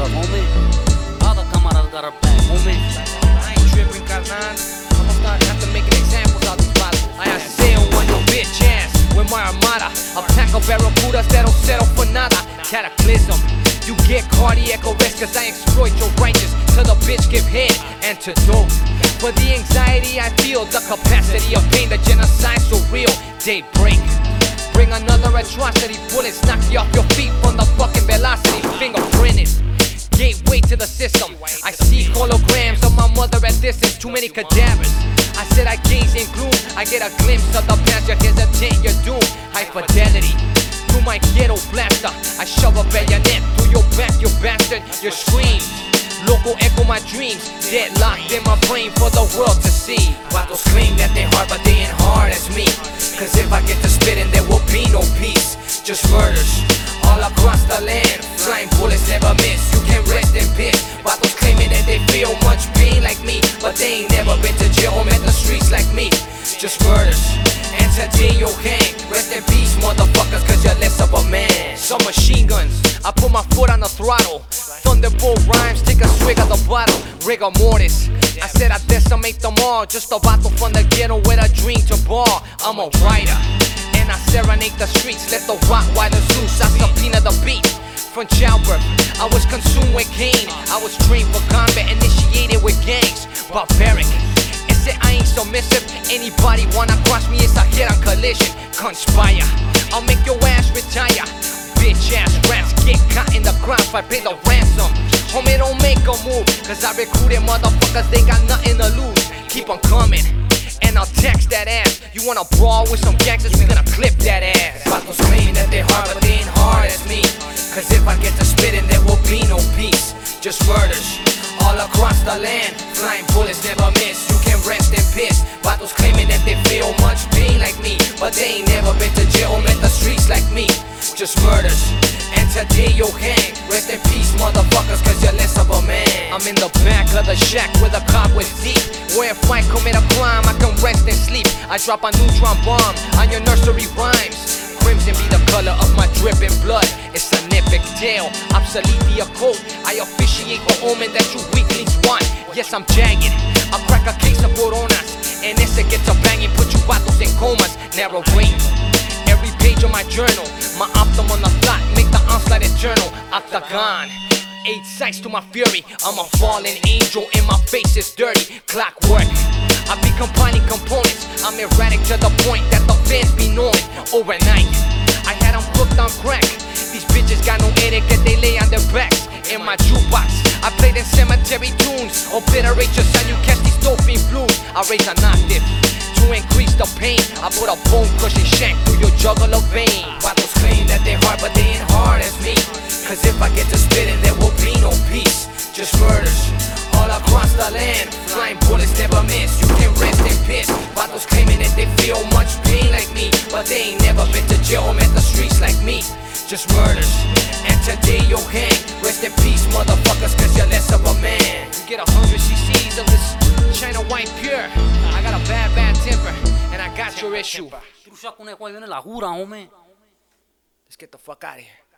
up, homie. All the camaradas got our back, homie. I ain't tripping, carnal. I'ma start have to making examples out these bottles. I say on your bitch ass with my armada. A pack of barracudas that don't settle for nada. Cataclysm. You get cardiac arrest cause I exploit your righteous till the bitch give head antidote. For the anxiety I feel, the capacity of pain, the genocide so real. Daybreak. Bring another atrocity, bullets knock you off your feet from the fucking velocity. Fingerprinted. Gateway to the system. I see holograms of my mother at distance, too many cadavers. I said I gaze in gloom. I get a glimpse of the past, you hesitate, you're doomed. High fidelity. Through my ghetto blaster, I shove a bayonet through your back, you bastard. You scream. Local echo my dreams, deadlocked in my brain for the world to see. Vatos claim that they hard, but they ain't hard as me. Cause if I get to spitting, there will be no peace. Just murders all across the land. Flying bullets never miss. You can rest in peace. Vatos claiming that they feel much pain like me, but they ain't never been to jail or met the streets like me. Just murders. And today you'll hang. Rest in peace, motherfuckers, cause you're less of a man. Some machine guns. I put my foot on the throttle. Thunderbolt rhymes, take a swig of the bottle. Rigor mortis. I said I decimate them all. Just a battle from the ghetto with a dream to ball. I'm a writer. And I serenade the streets. Let the rock Rottweilers loose. I subpoena the beat. From childbirth, I was consumed with cane. I was trained for combat, initiated with gangs. Barbaric. And said I ain't submissive. Anybody wanna cross me, it's a hit on collision. Conspire. I'll make your ass retire. Bitch ass rats get caught in the crime I pay the ransom. Homie, don't make a move, cause I recruited motherfuckers, they got nothing to lose. Keep on coming, and I'll text that ass. You wanna brawl with some gangsters, we gonna clip that ass. Vatos claim that they hard, but they ain't hard as me. Just murders all across the land. Flying bullets never miss. You can rest in peace. Vatos claiming that they feel much pain like me, but they ain't never been to jail or met the streets like me. Just murders. And today you'll hang. Rest in peace, motherfuckers, cause you're less of a man. I'm in the back of the shack with a cop with deep. Where if I commit a crime, I can rest and sleep. I drop a neutron bomb on your nursery rhymes. Crimson be the color of my dripping blood. It's tale, obsolete the occult. I officiate the omen that you weaklings want. Yes, I'm jagged. I'll crack a case of coronas. And ese gets a banging, put you vatos in comas. Narrate every page of my journal. My optum on the plot, make the onslaught eternal. Octagon. Eight sights to my fury. I'm a fallen angel and my face is dirty. Clockwork. I be combining components. I'm erratic to the point that the fans be knowing. Overnight, I had them hooked on crack. These bitches got no etiquette, they lay on their backs. In my jukebox, I play in cemetery tunes. Obliterate your son, you catch these doping blues. I raise an octave to increase the pain. I put a bone crushing shank through your jugular vein. Vatos claim that they hard, but they ain't hard as me. Cause if I get to spitting, there will be no peace. Just murders all across the land. Flying bullets never miss. You can rest in peace. Vatos claiming that they feel much pain like me, but they ain't never been to jail Just murders. And today you'll hang. Rest in peace, motherfuckers, cause you're less of a man. You get a hundred cc's of this China white pure. I got a bad, bad temper, and I got your issue. Trucha con el viene la jura, homie. Let's get the fuck out of here.